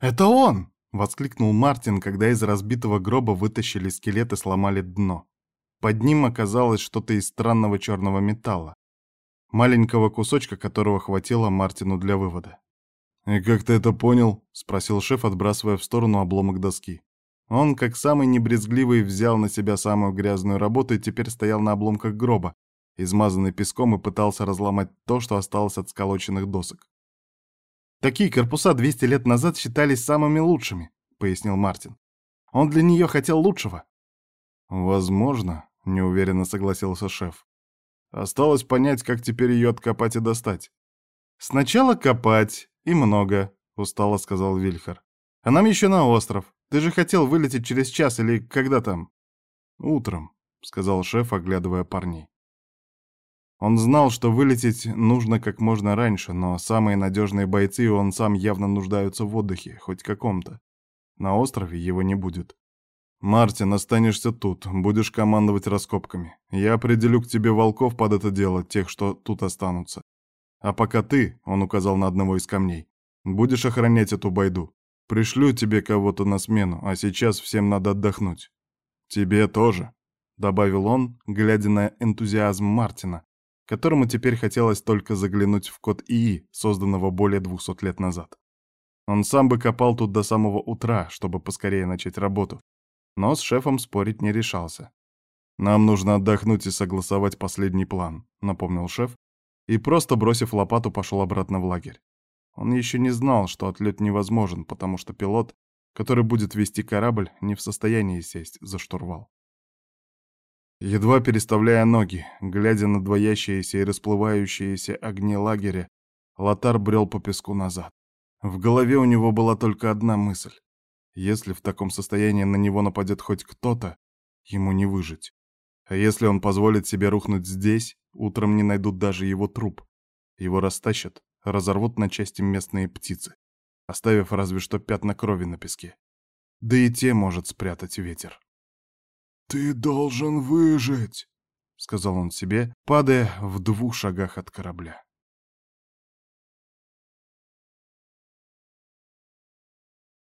«Это он!» — воскликнул Мартин, когда из разбитого гроба вытащили скелет и сломали дно. Под ним оказалось что-то из странного черного металла, маленького кусочка которого хватило Мартину для вывода. «И как ты это понял?» — спросил шеф, отбрасывая в сторону обломок доски. Он, как самый небрезгливый, взял на себя самую грязную работу и теперь стоял на обломках гроба, измазанный песком, и пытался разломать то, что осталось от сколоченных досок. «Такие корпуса 200 лет назад считались самыми лучшими», — пояснил Мартин. «Он для нее хотел лучшего». «Возможно», — неуверенно согласился шеф. «Осталось понять, как теперь ее откопать и достать». «Сначала копать, и много», — устало сказал Вильхар. «А нам еще на остров. Ты же хотел вылететь через час или когда там?» «Утром», — сказал шеф, оглядывая парней. Он знал, что вылететь нужно как можно раньше, но самые надежные бойцы и он сам явно нуждаются в отдыхе, хоть каком-то. На острове его не будет. «Мартин, останешься тут, будешь командовать раскопками. Я определю к тебе волков под это дело, тех, что тут останутся. А пока ты, — он указал на одного из камней, — будешь охранять эту байду. Пришлю тебе кого-то на смену, а сейчас всем надо отдохнуть. Тебе тоже, — добавил он, глядя на энтузиазм Мартина, которому теперь хотелось только заглянуть в код ИИ, созданного более двухсот лет назад. Он сам бы копал тут до самого утра, чтобы поскорее начать работу, но с шефом спорить не решался. «Нам нужно отдохнуть и согласовать последний план», — напомнил шеф, и просто бросив лопату, пошел обратно в лагерь. Он еще не знал, что отлет невозможен, потому что пилот, который будет вести корабль, не в состоянии сесть за штурвал. Едва переставляя ноги, глядя на двоящиеся и расплывающиеся огни лагеря, Лотар брел по песку назад. В голове у него была только одна мысль. Если в таком состоянии на него нападет хоть кто-то, ему не выжить. А если он позволит себе рухнуть здесь, утром не найдут даже его труп. Его растащат, разорвут на части местные птицы, оставив разве что пятна крови на песке. Да и те может спрятать ветер. «Ты должен выжить», — сказал он себе, падая в двух шагах от корабля.